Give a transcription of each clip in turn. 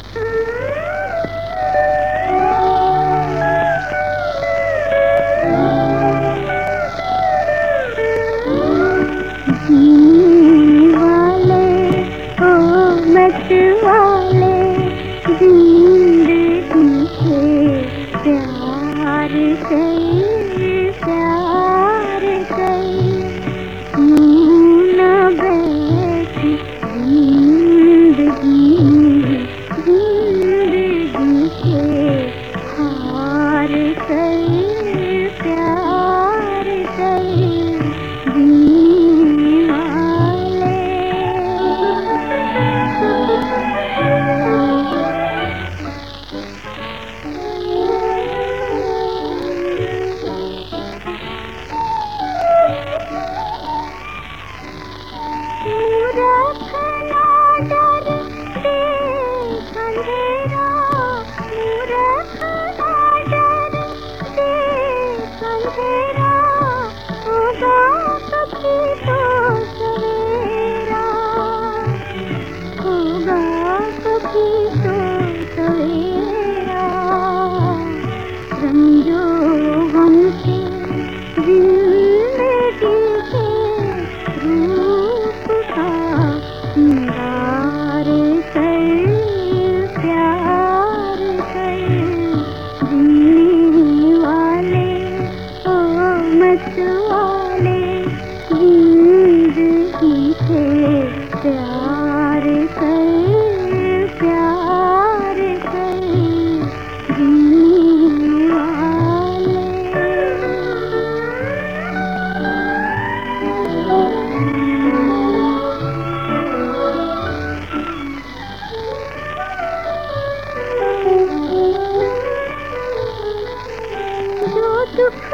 Hmm.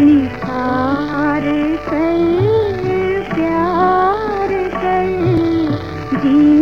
निखार कई प्यार कई जी